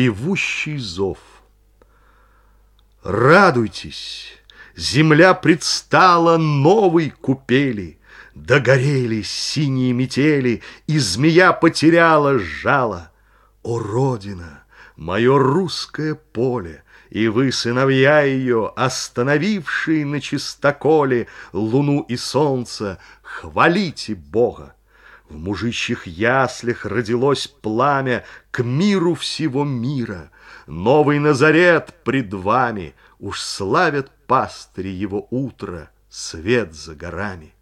Певущий зов. Радуйтесь, земля предстала новой купели, Догорели синие метели, и змея потеряла жало. О, Родина, мое русское поле, и вы, сыновья ее, остановившие на чистоколе луну и солнце, хвалите Бога. В мужичьих яслях родилось пламя к миру всего мира. Новый Назарет пред вами, уж славят пастыри его утро, свет за горами.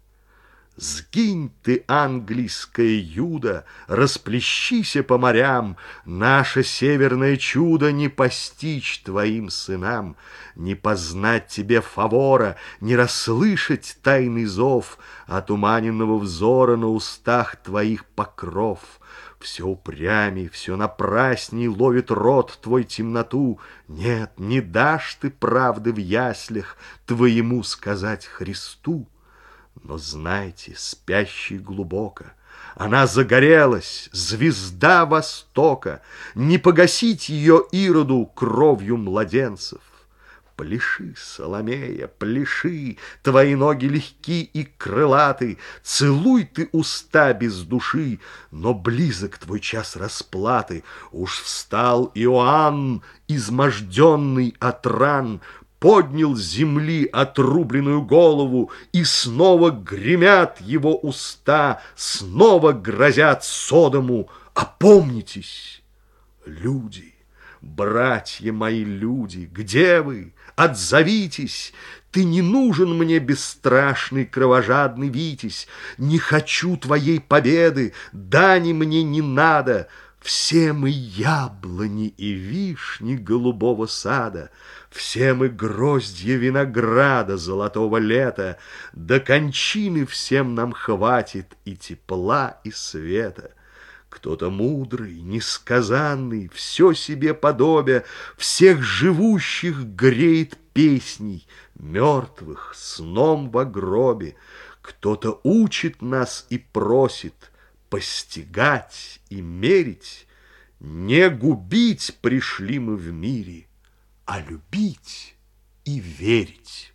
Сгинь ты, английское юдо, расплещися по морям, Наше северное чудо не постичь твоим сынам, Не познать тебе фавора, не расслышать тайный зов Отуманенного взора на устах твоих покров. Все упрямей, все напрасней ловит рот твой темноту. Нет, не дашь ты правды в яслях твоему сказать Христу. Но знайте, спящий глубоко, Она загорелась, звезда Востока, Не погасить ее Ироду кровью младенцев. Пляши, Соломея, пляши, Твои ноги легки и крылаты, Целуй ты уста без души, Но близок твой час расплаты. Уж встал Иоанн, изможденный от ран, поднял с земли отрубленную голову, и снова гремят его уста, снова грозят Содому. Опомнитесь, люди, братья мои люди, где вы? Отзовитесь! Ты не нужен мне, бесстрашный, кровожадный Витязь, Не хочу твоей победы, дани мне не надо, все мы яблони и вишни голубого сада, Все мы гроздья винограда золотого лета, До кончины всем нам хватит и тепла, и света. Кто-то мудрый, несказанный, все себе подобя, Всех живущих греет песней, мертвых сном в гробе. Кто-то учит нас и просит — постигать и мерить, Не губить пришли мы в мире, а любить и верить.